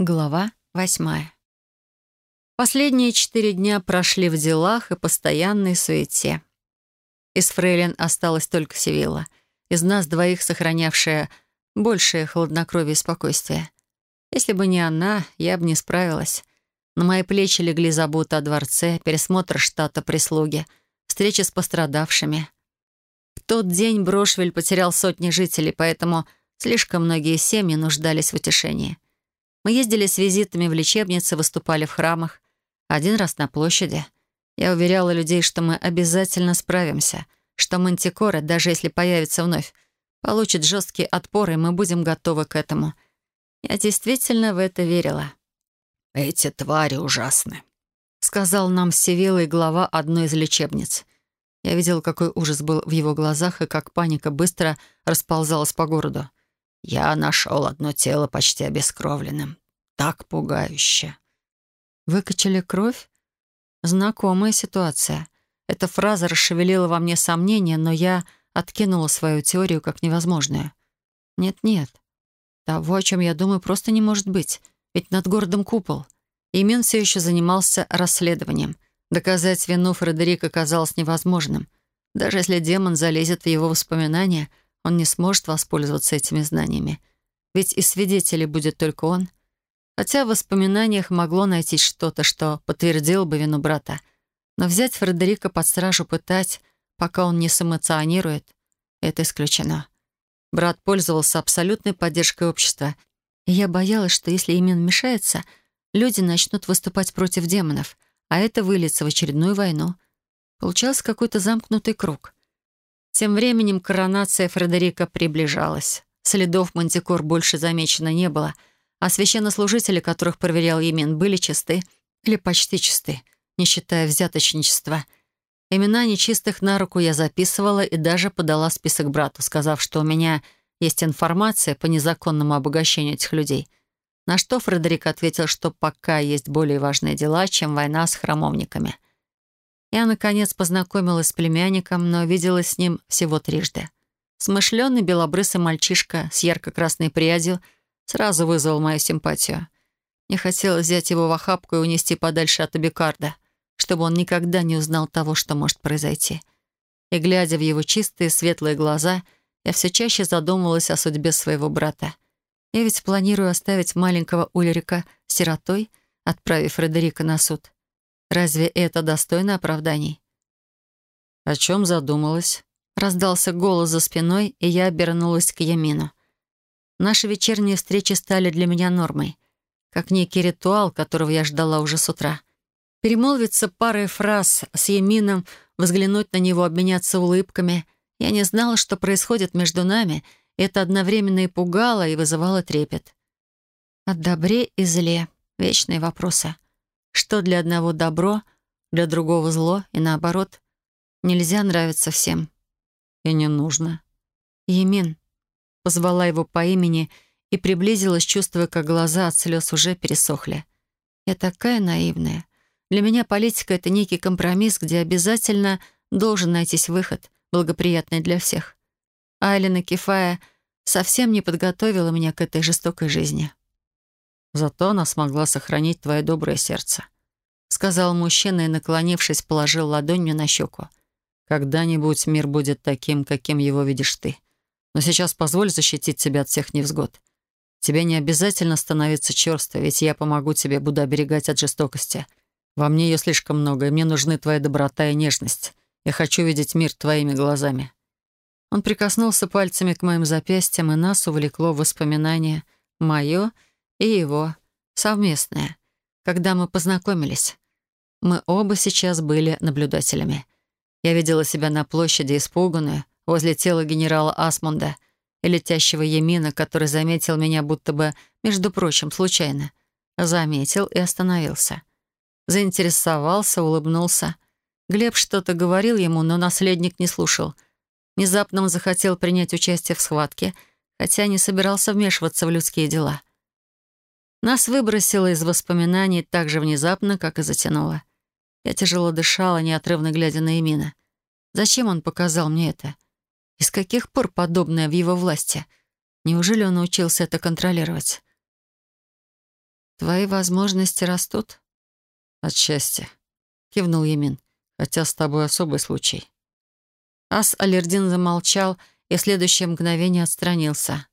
Глава восьмая. Последние четыре дня прошли в делах и постоянной суете. Из фрейлин осталась только Севилла, из нас двоих сохранявшая большее хладнокровие и спокойствие. Если бы не она, я бы не справилась. На мои плечи легли заботы о дворце, пересмотр штата прислуги, встречи с пострадавшими. В тот день Брошвель потерял сотни жителей, поэтому слишком многие семьи нуждались в утешении — мы ездили с визитами в лечебницы, выступали в храмах. Один раз на площади. Я уверяла людей, что мы обязательно справимся, что Мантикора, даже если появится вновь, получит жесткий отпор, и мы будем готовы к этому. Я действительно в это верила. «Эти твари ужасны», — сказал нам Севилла глава одной из лечебниц. Я видел, какой ужас был в его глазах и как паника быстро расползалась по городу. Я нашел одно тело почти обескровленным. Так пугающе. Выкачали кровь? Знакомая ситуация. Эта фраза расшевелила во мне сомнения, но я откинула свою теорию как невозможную. Нет-нет. Того, о чем я думаю, просто не может быть. Ведь над городом купол. Имен все еще занимался расследованием. Доказать вину Фредерика казалось невозможным. Даже если демон залезет в его воспоминания — он не сможет воспользоваться этими знаниями. Ведь и свидетелей будет только он. Хотя в воспоминаниях могло найтись что-то, что подтвердило бы вину брата. Но взять Фредерика под стражу пытать, пока он не сэмоционирует, это исключено. Брат пользовался абсолютной поддержкой общества, и я боялась, что если Имен вмешается, люди начнут выступать против демонов, а это выльется в очередную войну. Получался какой-то замкнутый круг — тем временем коронация Фредерика приближалась. Следов мантикор больше замечено не было, а священнослужители, которых проверял Емин, были чисты или почти чисты, не считая взяточничества. Имена нечистых на руку я записывала и даже подала список брату, сказав, что у меня есть информация по незаконному обогащению этих людей. На что Фредерик ответил, что пока есть более важные дела, чем война с храмовниками — я, наконец, познакомилась с племянником, но виделась с ним всего трижды. Смышленый белобрысый мальчишка с ярко-красной прядью сразу вызвал мою симпатию. Мне хотелось взять его в охапку и унести подальше от Абикарда, чтобы он никогда не узнал того, что может произойти. И, глядя в его чистые, светлые глаза, я все чаще задумывалась о судьбе своего брата. Я ведь планирую оставить маленького Ульрика сиротой, отправив Фредерика на суд. Разве это достойно оправданий? «О чем задумалась?» Раздался голос за спиной, и я обернулась к Ямину. Наши вечерние встречи стали для меня нормой, как некий ритуал, которого я ждала уже с утра. Перемолвиться парой фраз с Ямином, взглянуть на него, обменяться улыбками. Я не знала, что происходит между нами, и это одновременно и пугало, и вызывало трепет. О добре и зле. Вечные вопросы — что для одного добро, для другого зло, и наоборот. Нельзя нравиться всем. И не нужно. Емин. Позвала его по имени и приблизилась, чувствуя, как глаза от слез уже пересохли. Я такая наивная. Для меня политика — это некий компромисс, где обязательно должен найтись выход, благоприятный для всех. Айлина Кефая совсем не подготовила меня к этой жестокой жизни. Зато она смогла сохранить твое доброе сердце», — сказал мужчина и, наклонившись, положил ладонью на щеку. «Когда-нибудь мир будет таким, каким его видишь ты. Но сейчас позволь защитить тебя от всех невзгод. Тебе не обязательно становиться черствой, ведь я помогу тебе, буду оберегать от жестокости. Во мне ее слишком много, и мне нужны твоя доброта и нежность. Я хочу видеть мир твоими глазами». Он прикоснулся пальцами к моим запястьям, и нас увлекло воспоминание «Мое» и его, совместное, когда мы познакомились. Мы оба сейчас были наблюдателями. Я видела себя на площади испуганную, возле тела генерала Асмунда и летящего Емина, который заметил меня будто бы, между прочим, случайно. Заметил и остановился. Заинтересовался, улыбнулся. Глеб что-то говорил ему, но наследник не слушал. Внезапно он захотел принять участие в схватке, хотя не собирался вмешиваться в людские дела. Нас выбросило из воспоминаний так же внезапно, как и затянуло. Я тяжело дышала, неотрывно глядя на Эмина. Зачем он показал мне это? И с каких пор подобное в его власти? Неужели он научился это контролировать? «Твои возможности растут?» «Отчасти», — кивнул Емин. «Хотя с тобой особый случай». Ас Алердин замолчал и в следующее мгновение отстранился.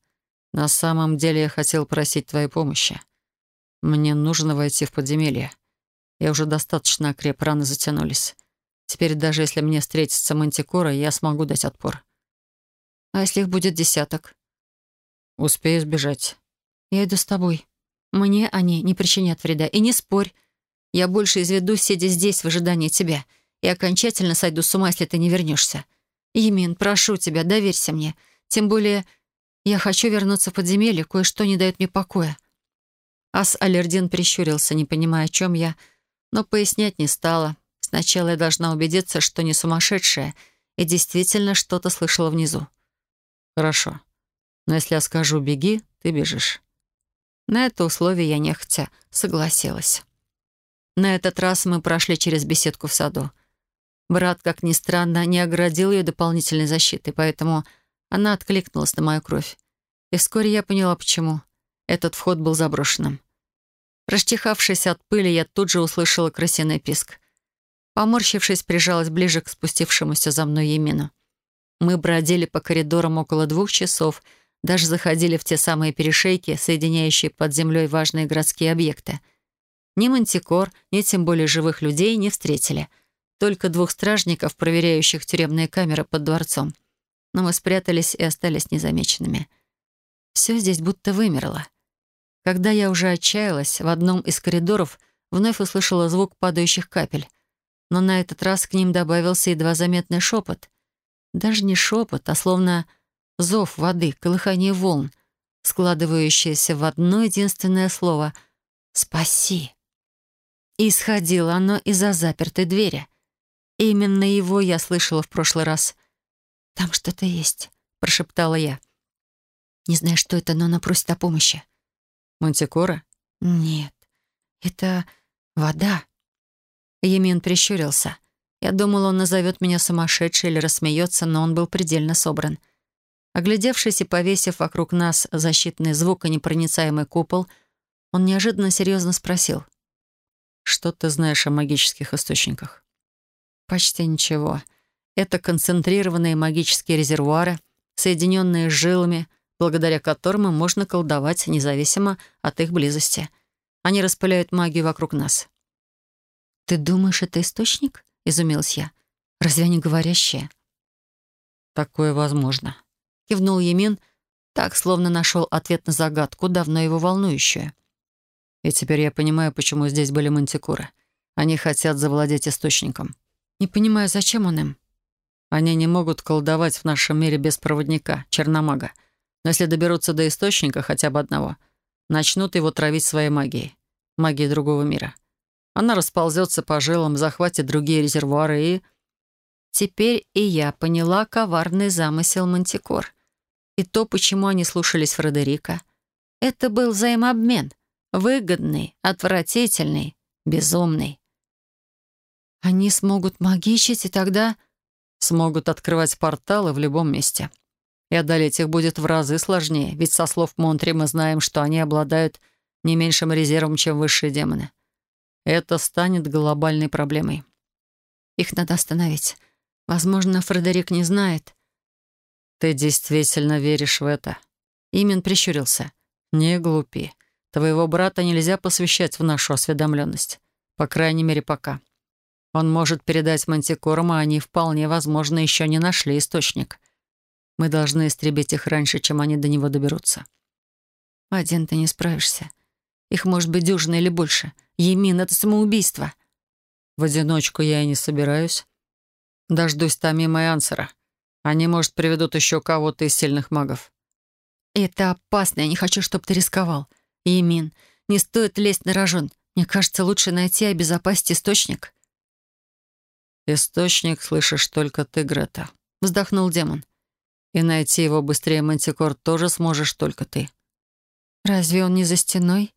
«На самом деле я хотел просить твоей помощи. Мне нужно войти в подземелье. Я уже достаточно окреп, раны затянулись. Теперь даже если мне встретится мантикора, я смогу дать отпор». «А если их будет десяток?» «Успею сбежать». «Я иду с тобой. Мне они не причинят вреда. И не спорь. Я больше изведусь, сидя здесь в ожидании тебя, и окончательно сойду с ума, если ты не вернешься. Емин, прошу тебя, доверься мне. Тем более я хочу вернуться в подземелье, кое-что не дает мне покоя». Ас Алердин прищурился, не понимая, о чем я, но пояснять не стала. Сначала я должна убедиться, что не сумасшедшая, и действительно что-то слышала внизу. «Хорошо. Но если я скажу «беги», ты бежишь». На это условие я нехотя согласилась. На этот раз мы прошли через беседку в саду. Брат, как ни странно, не оградил ее дополнительной защитой, поэтому она откликнулась на мою кровь. И вскоре я поняла, почему. Этот вход был заброшенным. Расчихавшись от пыли, я тут же услышала крысиный писк. Поморщившись, прижалась ближе к спустившемуся за мной Емину. Мы бродили по коридорам около двух часов, даже заходили в те самые перешейки, соединяющие под землей важные городские объекты — ни мантикор, ни тем более живых людей не встретили. Только двух стражников, проверяющих тюремные камеры под дворцом. Но мы спрятались и остались незамеченными. Все здесь будто вымерло. Когда я уже отчаялась, в одном из коридоров вновь услышала звук падающих капель. Но на этот раз к ним добавился едва заметный шепот. Даже не шепот, а словно зов воды, колыхание волн, складывающееся в одно единственное слово «Спаси». И исходило оно из-за запертой двери. Именно его я слышала в прошлый раз. «Там что-то есть», — прошептала я. Не знаю, что это, но она просит о помощи. «Мантикора?» «Нет, это вода». Емин прищурился. Я думала, он назовет меня сумасшедшей или рассмеется, но он был предельно собран. Оглядевшись и повесив вокруг нас защитный звук и непроницаемый купол, он неожиданно серьезно спросил — что ты знаешь о магических источниках? Почти ничего. Это концентрированные магические резервуары, соединенные с жилами, благодаря которым можно колдовать независимо от их близости. Они распыляют магию вокруг нас. «Ты думаешь, это источник?» — изумилась я. «Разве они говорящие?» «Такое возможно», — кивнул Емин, так, словно нашел ответ на загадку, давно его волнующую. И теперь я понимаю, почему здесь были мантикоры. Они хотят завладеть источником. Не понимаю, зачем он им? Они не могут колдовать в нашем мире без проводника, черномага. Но если доберутся до источника хотя бы одного, начнут его травить своей магией. Магией другого мира. Она расползется по жилам, захватит другие резервуары и... Теперь и я поняла коварный замысел мантикор. И то, почему они слушались Фредерика. Это был взаимообмен — Выгодный, отвратительный, безумный. Они смогут магичить, и тогда смогут открывать порталы в любом месте. И одолеть их будет в разы сложнее, ведь со слов Монтри мы знаем, что они обладают не меньшим резервом, чем высшие демоны. Это станет глобальной проблемой. Их надо остановить. Возможно, Фредерик не знает. Ты действительно веришь в это? Имен прищурился. Не глупи. Твоего брата нельзя посвящать в нашу осведомленность. По крайней мере, пока. Он может передать мантикорам, а они вполне возможно еще не нашли источник. Мы должны истребить их раньше, чем они до него доберутся. Один ты не справишься. Их может быть дюжина или больше. Емин — это самоубийство. В одиночку я и не собираюсь. Дождусь Тамима и Ансера. Они, может, приведут еще кого-то из сильных магов. Это опасно. Я не хочу, чтобы ты рисковал. «Имин, не стоит лезть на рожон. Мне кажется, лучше найти и обезопасить источник». «Источник слышишь только ты, Грета», — вздохнул демон. «И найти его быстрее, Мантикор, тоже сможешь только ты». «Разве он не за стеной?»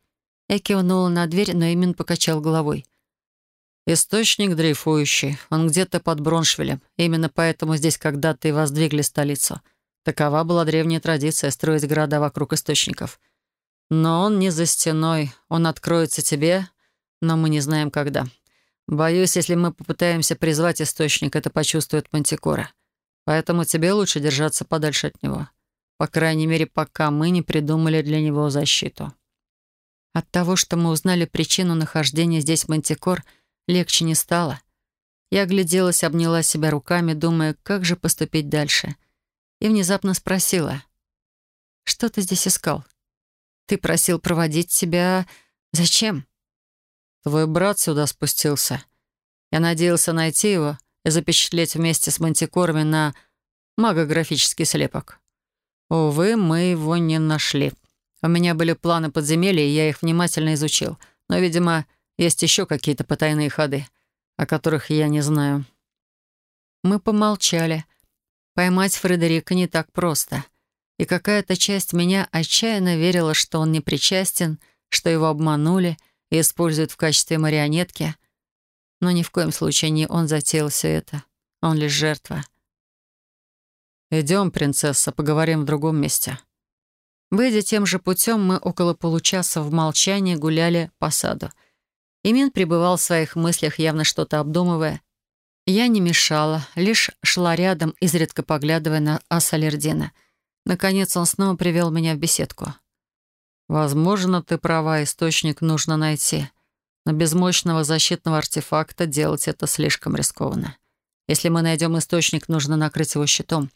Я кивнула на дверь, но Имин покачал головой. «Источник дрейфующий. Он где-то под Броншвилем. Именно поэтому здесь когда-то и воздвигли столицу. Такова была древняя традиция — строить города вокруг источников. Но он не за стеной. Он откроется тебе, но мы не знаем, когда. Боюсь, если мы попытаемся призвать источник, это почувствует Мантикора. Поэтому тебе лучше держаться подальше от него. По крайней мере, пока мы не придумали для него защиту. От того, что мы узнали причину нахождения здесь Мантикор, легче не стало. Я огляделась, обняла себя руками, думая, как же поступить дальше. И внезапно спросила. «Что ты здесь искал? Ты просил проводить тебя... Зачем?» «Твой брат сюда спустился. Я надеялся найти его запечатлеть вместе с мантикорами на магографический слепок. Увы, мы его не нашли. У меня были планы подземелья, и я их внимательно изучил. Но, видимо, есть еще какие-то потайные ходы, о которых я не знаю». Мы помолчали. Поймать Фредерика не так просто. И какая-то часть меня отчаянно верила, что он не причастен, что его обманули — и используют в качестве марионетки. Но ни в коем случае не он затеял все это. Он лишь жертва. «Идем, принцесса, поговорим в другом месте». Выйдя тем же путем, мы около получаса в молчании гуляли по саду. Имин пребывал в своих мыслях, явно что-то обдумывая. Я не мешала, лишь шла рядом, изредка поглядывая на Ассалердина. Наконец он снова привел меня в беседку. Возможно, ты права, источник нужно найти. Но без мощного защитного артефакта делать это слишком рискованно. Если мы найдем источник, нужно накрыть его щитом.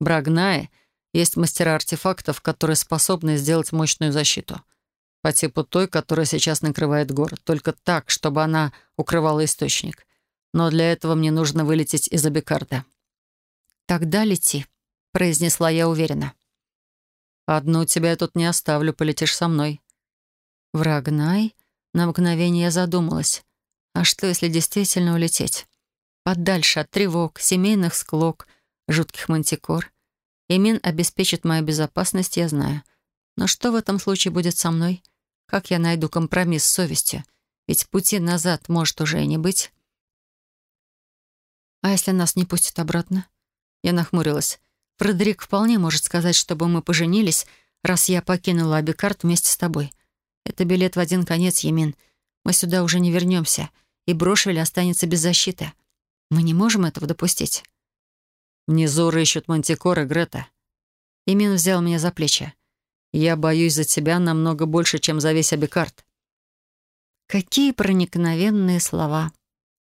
В Брагнае есть мастера артефактов, которые способны сделать мощную защиту. По типу той, которая сейчас накрывает город. Только так, чтобы она укрывала источник. Но для этого мне нужно вылететь из Абикарда. «Тогда лети», — произнесла я уверенно. «Одну тебя я тут не оставлю, полетишь со мной». «Врагнай?» На мгновение я задумалась. А что, если действительно улететь? Подальше от тревог, семейных склок, жутких мантикор. Имин обеспечит мою безопасность, я знаю. Но что в этом случае будет со мной? Как я найду компромисс с совестью? Ведь пути назад может уже и не быть. А если нас не пустят обратно? Я нахмурилась. Фредерик вполне может сказать, чтобы мы поженились, раз я покинула Абикарт вместе с тобой. Это билет в один конец, Емин. Мы сюда уже не вернемся, и Брошвель останется без защиты. Мы не можем этого допустить. Внизу рыщут мантикоры, Грета. Емин взял меня за плечи. Я боюсь за тебя намного больше, чем за весь Абикарт. Какие проникновенные слова.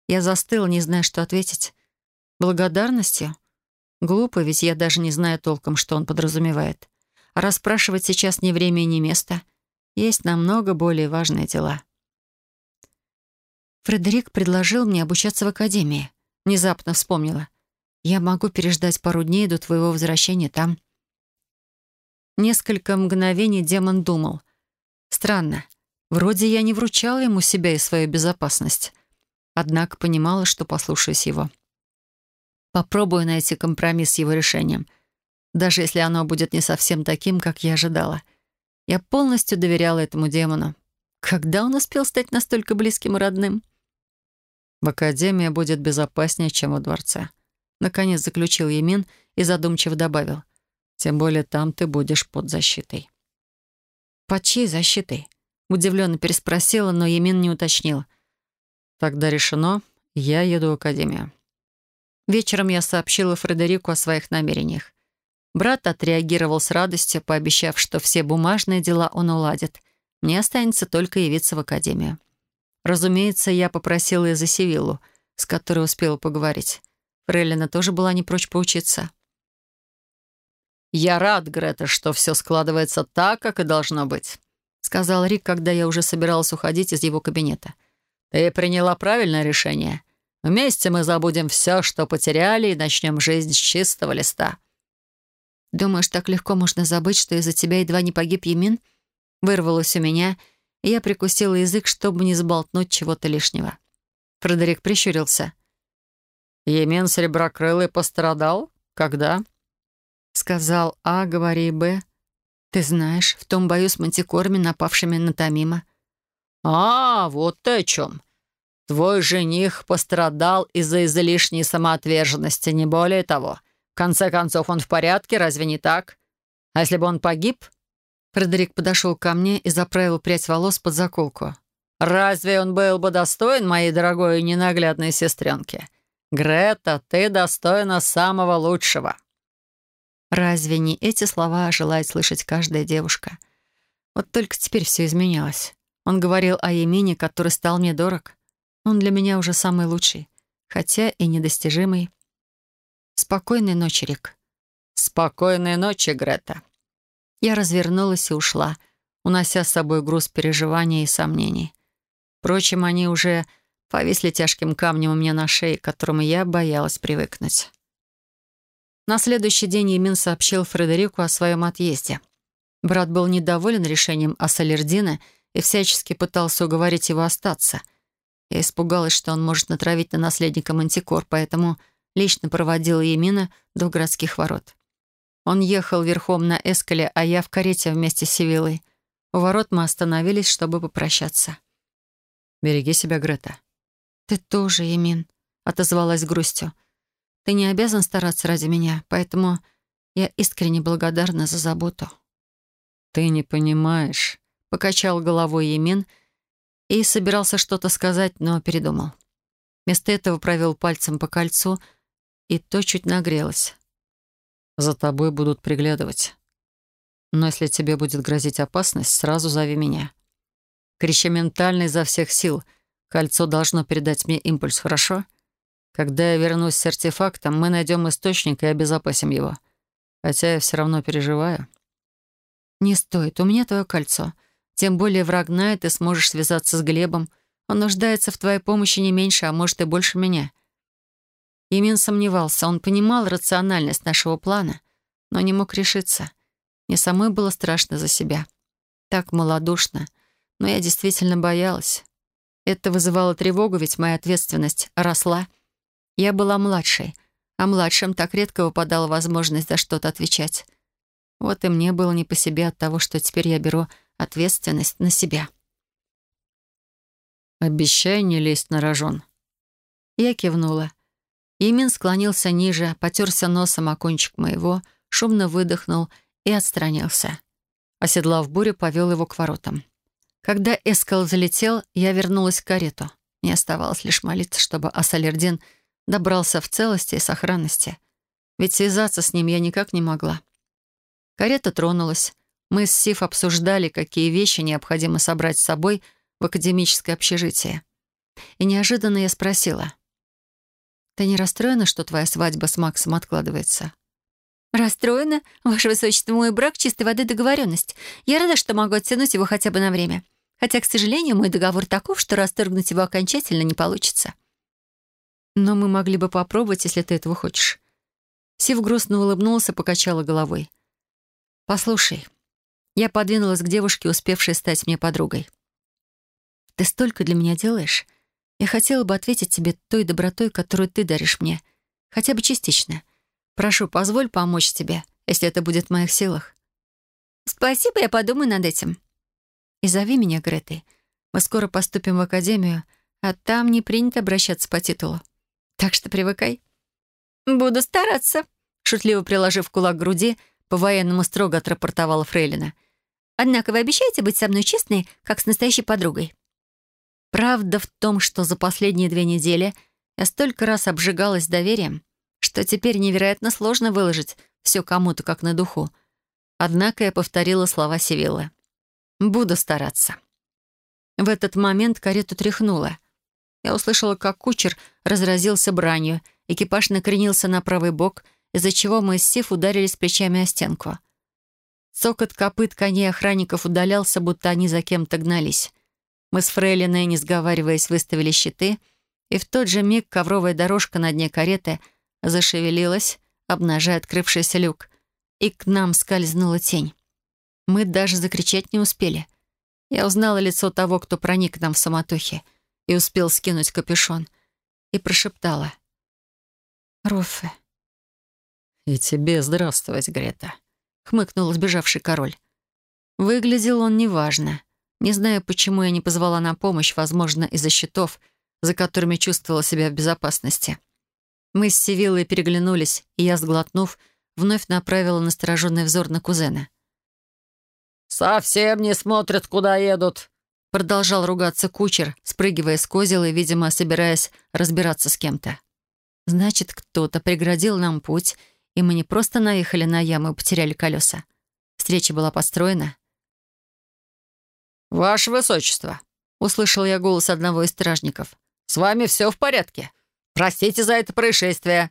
Я застыл, не зная, что ответить. Благодарностью? Глупо, ведь я даже не знаю толком, что он подразумевает. А расспрашивать сейчас ни время ни место. Есть намного более важные дела. Фредерик предложил мне обучаться в академии. Внезапно вспомнила. Я могу переждать пару дней до твоего возвращения там. Несколько мгновений демон думал. Странно. Вроде я не вручала ему себя и свою безопасность. Однако понимала, что послушаюсь его. Попробую найти компромисс с его решением, даже если оно будет не совсем таким, как я ожидала. Я полностью доверяла этому демону. Когда он успел стать настолько близким и родным? В Академии будет безопаснее, чем во дворце. Наконец заключил Емин и задумчиво добавил. Тем более там ты будешь под защитой. «Под чьей защитой?» Удивленно переспросила, но Емин не уточнил. «Тогда решено. Я еду в Академию». Вечером я сообщила Фредерику о своих намерениях. Брат отреагировал с радостью, пообещав, что все бумажные дела он уладит. Мне останется только явиться в академию. Разумеется, я попросила и за Севиллу, с которой успела поговорить. Фрейлина тоже была не прочь поучиться. «Я рад, Грета, что все складывается так, как и должно быть», сказал Рик, когда я уже собиралась уходить из его кабинета. «Ты приняла правильное решение. Вместе мы забудем все, что потеряли, и начнем жизнь с чистого листа». «Думаешь, так легко можно забыть, что из-за тебя едва не погиб Емин?» Вырвалось у меня, и я прикусила язык, чтобы не сболтнуть чего-то лишнего. Фредерик прищурился. «Емин Сереброкрылый пострадал? Когда?» Сказал А, говори Б. «Ты знаешь, в том бою с мантикорами, напавшими на Тамима». «А, вот ты о чем. Твой жених пострадал из-за излишней самоотверженности, не более того. В конце концов, он в порядке, разве не так? А если бы он погиб? Фредерик подошел ко мне и заправил прядь волос под заколку. «Разве он был бы достоин моей дорогой и ненаглядной сестренки? Грета, ты достойна самого лучшего». Разве не эти слова желает слышать каждая девушка? Вот только теперь все изменилось. Он говорил о Емине, который стал мне дорог. Он для меня уже самый лучший, хотя и недостижимый. Спокойной ночи, Рик. Спокойной ночи, Грета. Я развернулась и ушла, унося с собой груз переживаний и сомнений. Впрочем, они уже повисли тяжким камнем у меня на шее, к которому я боялась привыкнуть. На следующий день Емин сообщил Фредерику о своем отъезде. Брат был недоволен решением Ассалердина и всячески пытался уговорить его остаться. Я испугалась, что он может натравить на наследника мантикор, поэтому лично проводила Емина до городских ворот. Он ехал верхом на эскале, а я в карете вместе с Сивилой. У ворот мы остановились, чтобы попрощаться. «Береги себя, Грета». «Ты тоже, Емин», — отозвалась грустью. Ты не обязан стараться ради меня, поэтому я искренне благодарна за заботу». «Ты не понимаешь», — покачал головой Емин и собирался что-то сказать, но передумал. Вместо этого провел пальцем по кольцу, и то чуть нагрелось. «За тобой будут приглядывать. Но если тебе будет грозить опасность, сразу зови меня. Кричи ментально изо всех сил. Кольцо должно передать мне импульс, хорошо?» Когда я вернусь с артефактом, мы найдем источник и обезопасим его. Хотя я все равно переживаю. Не стоит, у меня твое кольцо. Тем более враг знает, ты сможешь связаться с Глебом. Он нуждается в твоей помощи не меньше, а может и больше меня. Емин сомневался. Он понимал рациональность нашего плана, но не мог решиться. Мне самой было страшно за себя. Так малодушно. Но я действительно боялась. Это вызывало тревогу, ведь моя ответственность росла — я была младшей, а младшим так редко выпадала возможность за что-то отвечать. Вот и мне было не по себе от того, что теперь я беру ответственность на себя. «Обещай не лезть на рожон». Я кивнула. Емин склонился ниже, потерся носом о кончик моего, шумно выдохнул и отстранился. Оседлав бурю, повел его к воротам. Когда эскал залетел, я вернулась к карету. Мне оставалось лишь молиться, чтобы Асалердин — добрался в целости и сохранности. Ведь связаться с ним я никак не могла. Карета тронулась. Мы с Сив обсуждали, какие вещи необходимо собрать с собой в академическое общежитие. И неожиданно я спросила. «Ты не расстроена, что твоя свадьба с Максом откладывается?» «Расстроена? Ваше Высочество, мой брак — чистой воды договоренность. Я рада, что могу оттянуть его хотя бы на время. Хотя, к сожалению, мой договор таков, что расторгнуть его окончательно не получится». Но мы могли бы попробовать, если ты этого хочешь». Сив грустно улыбнулся, покачала головой. «Послушай, я подвинулась к девушке, успевшей стать мне подругой. Ты столько для меня делаешь. Я хотела бы ответить тебе той добротой, которую ты даришь мне, хотя бы частично. Прошу, позволь помочь тебе, если это будет в моих силах». «Спасибо, я подумаю над этим». «И зови меня Гретой. Мы скоро поступим в академию, а там не принято обращаться по титулу. Так что привыкай». «Буду стараться», — шутливо приложив кулак к груди, по-военному строго отрапортовала Фрейлина. «Однако вы обещаете быть со мной честной, как с настоящей подругой?» Правда в том, что за последние две недели я столько раз обжигалась доверием, что теперь невероятно сложно выложить все кому-то как на духу. Однако я повторила слова Сивиллы. «Буду стараться». В этот момент карету тряхнула. Я услышала, как кучер разразился бранью, экипаж накренился на правый бок, из-за чего мы с Сив ударились плечами о стенку. Цокот копыт коней охранников удалялся, будто они за кем-то гнались. Мы с Фрейлиной, не сговариваясь, выставили щиты, и в тот же миг ковровая дорожка на дне кареты зашевелилась, обнажая открывшийся люк, и к нам скользнула тень. Мы даже закричать не успели. Я узнала лицо того, кто проник к нам в самотохе — и успел скинуть капюшон, и прошептала. «Руфе». «И тебе здравствовать, Грета», — хмыкнул сбежавший король. Выглядел он неважно. Не знаю, почему я не позвала на помощь, возможно, из-за щитов, за которыми чувствовала себя в безопасности. Мы с Сивиллой переглянулись, и я, сглотнув, вновь направила настороженный взор на кузена. «Совсем не смотрят, куда едут», — продолжал ругаться кучер, спрыгивая с козела и, видимо, собираясь разбираться с кем-то. «Значит, кто-то преградил нам путь, и мы не просто наехали на яму и потеряли колеса. Встреча была построена». «Ваше Высочество», — услышал я голос одного из стражников, «с вами все в порядке. Простите за это происшествие.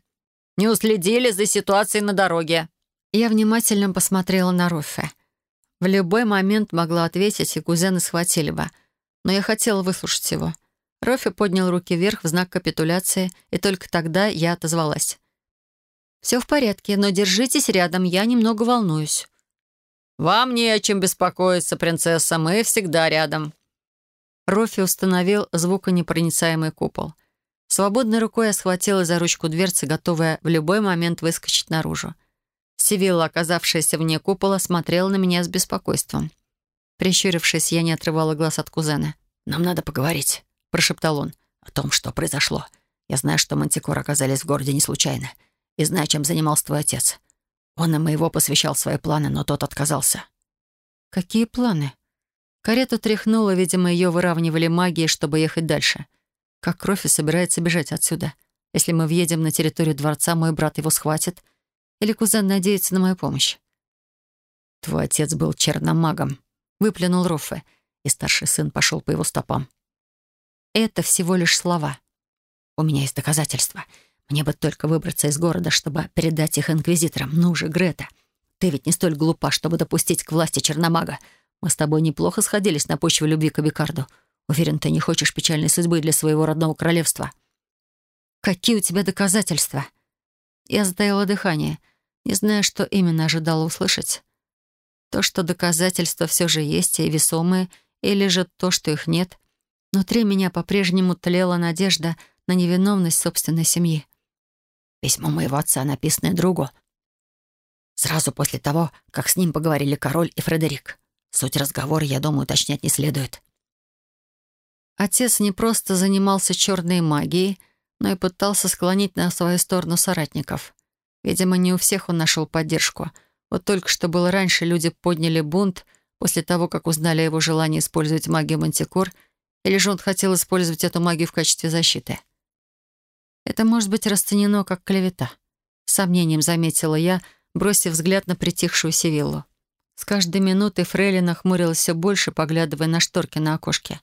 Не уследили за ситуацией на дороге». Я внимательно посмотрела на Руффе. В любой момент могла ответить, и кузены схватили бы. Но я хотела выслушать его. Рофи поднял руки вверх в знак капитуляции, и только тогда я отозвалась. «Все в порядке, но держитесь рядом, я немного волнуюсь». «Вам не о чем беспокоиться, принцесса, мы всегда рядом». Рофи установил звуконепроницаемый купол. Свободной рукой я схватила за ручку дверцы, готовая в любой момент выскочить наружу. Сивилла, оказавшаяся вне купола, смотрела на меня с беспокойством. Прищурившись, я не отрывала глаз от кузена. «Нам надо поговорить», — прошептал он, — «о том, что произошло. Я знаю, что Мантикор оказались в городе не случайно, и знаю, чем занимался твой отец. Он и моего посвящал свои планы, но тот отказался». «Какие планы?» Карету тряхнула, видимо, ее выравнивали магией, чтобы ехать дальше. Как кровь и собирается бежать отсюда. Если мы въедем на территорию дворца, мой брат его схватит, или кузен надеется на мою помощь? «Твой отец был черномагом», — выплюнул Роффе, и старший сын пошел по его стопам. «Это всего лишь слова. У меня есть доказательства. Мне бы только выбраться из города, чтобы передать их инквизиторам. Ну же, Грета, ты ведь не столь глупа, чтобы допустить к власти черномага. Мы с тобой неплохо сходились на почве любви к Абикарду. Уверен, ты не хочешь печальной судьбы для своего родного королевства». «Какие у тебя доказательства?» Я затаила дыхание — не зная, что именно ожидала услышать. То, что доказательства все же есть и весомые, или же то, что их нет. Внутри меня по-прежнему тлела надежда на невиновность собственной семьи. Письмо моего отца, написанное другу, сразу после того, как с ним поговорили король и Фредерик. Суть разговора, я думаю, уточнять не следует. Отец не просто занимался черной магией, но и пытался склонить на свою сторону соратников. Видимо, не у всех он нашел поддержку. Вот только что было раньше, люди подняли бунт после того, как узнали о его желании использовать магию Мантикор, или же он хотел использовать эту магию в качестве защиты. Это может быть расценено как клевета. С сомнением заметила я, бросив взгляд на притихшую Севиллу. С каждой минутой Фрейлина хмурилась все больше, поглядывая на шторки на окошке.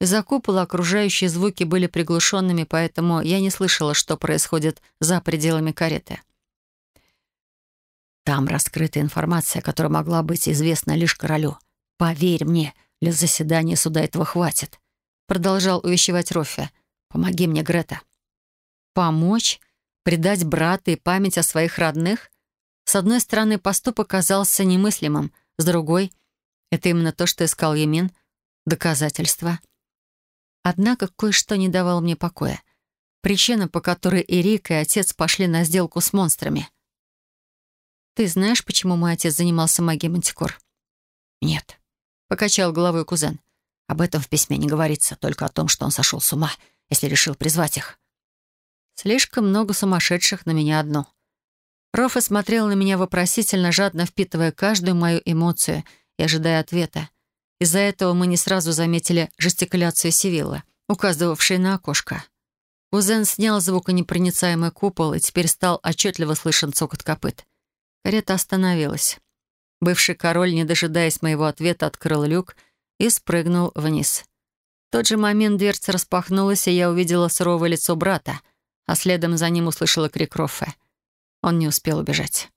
Из-за купола окружающие звуки были приглушенными, поэтому я не слышала, что происходит за пределами кареты. Там раскрыта информация, которая могла быть известна лишь королю. Поверь мне, для заседания суда этого хватит. Продолжал увещевать Роффи. Помоги мне, Грета. Помочь? Предать брата и память о своих родных? С одной стороны, поступок казался немыслимым, с другой — это именно то, что искал Емин — доказательства. Однако кое-что не давало мне покоя. Причина, по которой Эрик и отец пошли на сделку с монстрами — «Ты знаешь, почему мой отец занимался магией мантикор?» «Нет», — покачал головой кузен. «Об этом в письме не говорится, только о том, что он сошел с ума, если решил призвать их». «Слишком много сумасшедших на меня одну». Рофа смотрел на меня вопросительно, жадно впитывая каждую мою эмоцию и ожидая ответа. Из-за этого мы не сразу заметили жестикуляцию Сивилла, указывавшей на окошко. Кузен снял звуконепроницаемый купол, и теперь стал отчетливо слышен цокот копыт. Карета остановилась. Бывший король, не дожидаясь моего ответа, открыл люк и спрыгнул вниз. В тот же момент дверца распахнулась, и я увидела суровое лицо брата, а следом за ним услышала крик Роффе. Он не успел убежать.